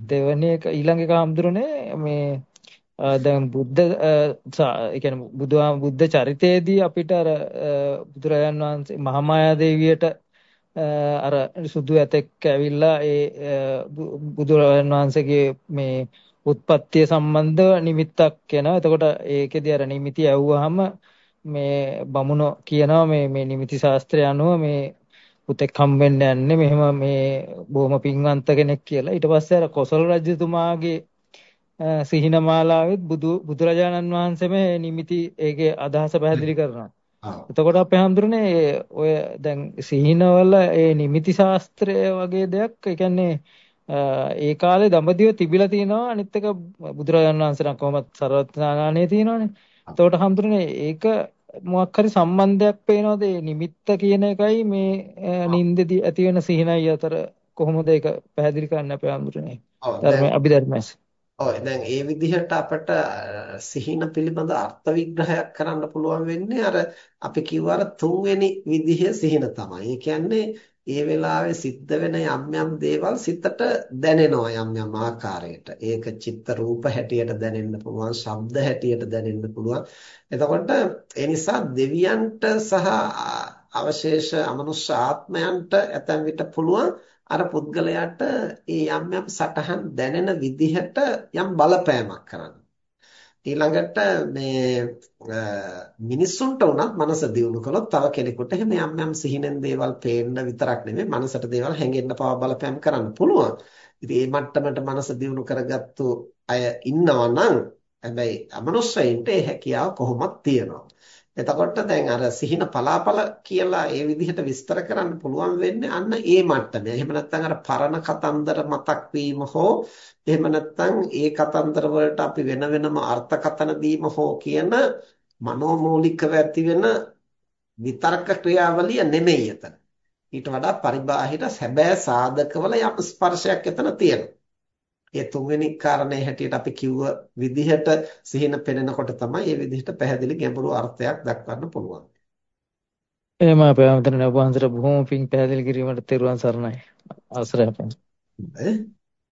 දෙවෙනි එක ඊළඟ එක හඳුරන්නේ මේ දැන් බුද්ධ ඒ කියන්නේ බුදුහා බුද්ධ චරිතයේදී අපිට අර බුදුරජාන් වහන්සේ මහාමායා දේවියට අර සුදු ඇතෙක් ඇවිල්ලා ඒ බුදුරජාන් වහන්සේගේ මේ උත්පත්තිය සම්බන්ධව නිමිත්තක් එනවා. එතකොට ඒකෙදී අර නිමිති ඇව්වහම මේ බමුණෝ කියනවා මේ මේ නිමිති ශාස්ත්‍රය අනුව මේ පුතෙක් හම්බෙන්න යන්නේ මෙහෙම මේ බොහොම පින්වන්ත කෙනෙක් කියලා. ඊට පස්සේ අර කොසල් රජතුමාගේ සිහින මාලාවෙත් බුදු බුදුරජාණන් වහන්සේම නිමිති ඒකේ අදහස පැහැදිලි කරනවා. එතකොට අපේ හඳුරන්නේ ඔය දැන් සිහිනවල ඒ නිමිති ශාස්ත්‍රය වගේ දෙයක් ඒ කියන්නේ ඒ කාලේ දඹදිව තිබිලා තියෙනවා අනිත් එක බුදුරජාණන් වහන්සේලා කොහොමද සර්වඥානානේ තියෙනවනේ. එතකොට හඳුරන්නේ ඒක මොකක් හරි සම්බන්ධයක් පේනවද මේ නිමිත්ත කියන එකයි මේ නින්දෙදි ඇති වෙන සිහිනයි අතර කොහොමද ඒක පැහැදිලි කරන්න අපේ හඳුරන්නේ. ධර්ම අභිධර්මයස්. ඔව් දැන් ඒ විදිහට අපට සිහින පිළිබඳ අර්ථ විග්‍රහයක් කරන්න පුළුවන් වෙන්නේ අර අපි කිව්ව අර තුන්වෙනි විදිහ සිහින තමයි. ඒ කියන්නේ ඒ වෙලාවේ සිද්ධ වෙන යම් යම් දේවල් සිතට දැනෙනවා යම් යම් ආකාරයකට. ඒක චිත්ත රූප හැටියට දැනෙන්න පුළුවන්, ශබ්ද හැටියට දැනෙන්න පුළුවන්. එතකොට ඒ නිසා දෙවියන්ට සහ අවශේෂ අමනුෂ්‍ය ආත්මයන්ට ඇතැම් විට පුළුවන් අර පුද්ගලයාට ඒ යම් යම් සටහන් දැනෙන විදිහට යම් බලපෑමක් කරන්න. ඊළඟට මේ මිනිස්සුන්ට උනත් මනස දියුණු කළොත් තව කෙනෙකුට එහෙම යම් යම් සිහිනෙන් දේවල් පේන්න විතරක් නෙමෙයි මනසට දේවල් හැඟෙන්න පව බලපෑම් කරන්න පුළුවන්. ඉතින් මේ මට්ටමට මනස දියුණු කරගත්තු අය ඉන්නවා නම් හැබැයි අමනුෂ්‍යයින්ට ඒ හැකියාව කොහොමද තියෙනවා. එතකොට දැන් අර සිහින පලාපල කියලා ඒ විදිහට විස්තර කරන්න පුළුවන් වෙන්නේ අන්න ඒ මට්ටමේ. එහෙම නැත්නම් අර පරණ කතන්දර මතක් වීම හෝ එහෙම නැත්නම් ඒ කතන්දර වලට අපි වෙන වෙනම අර්ථකථන දීම හෝ කියන මනෝමූලිකව ඇති වෙන විතර්ක ක්‍රියාවලිය නෙමෙයි එතන. ඊට වඩා පරිබාහිර සැබෑ සාධකවල යම් ස්පර්ශයක් එතන තියෙනවා. ඒ තුන්වෙනි කාරණේ හැටියට අපි කිව්ව විදිහට සිහින පෙනෙනකොට තමයි මේ විදිහට පැහැදිලි ගැඹුරු අර්ථයක් දක්වන්න පුළුවන්. එහෙම අපේ අමතන වහන්සේට බොහොම පිං පැහැදිලි කිරීමට තෙරුවන් සරණයි. අවසරයි අපේ.